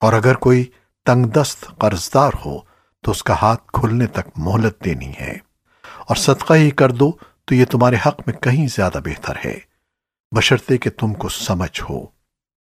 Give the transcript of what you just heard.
اور اگر کوئی تنگ دست قرضدار ہو تو اس کا ہاتھ کھلنے تک مہلت دینی ہے۔ اور صدقہ ہی کر دو تو یہ تمہارے حق میں کہیں زیادہ بہتر ہے۔ بشرطے کہ تم کو سمجھ ہو۔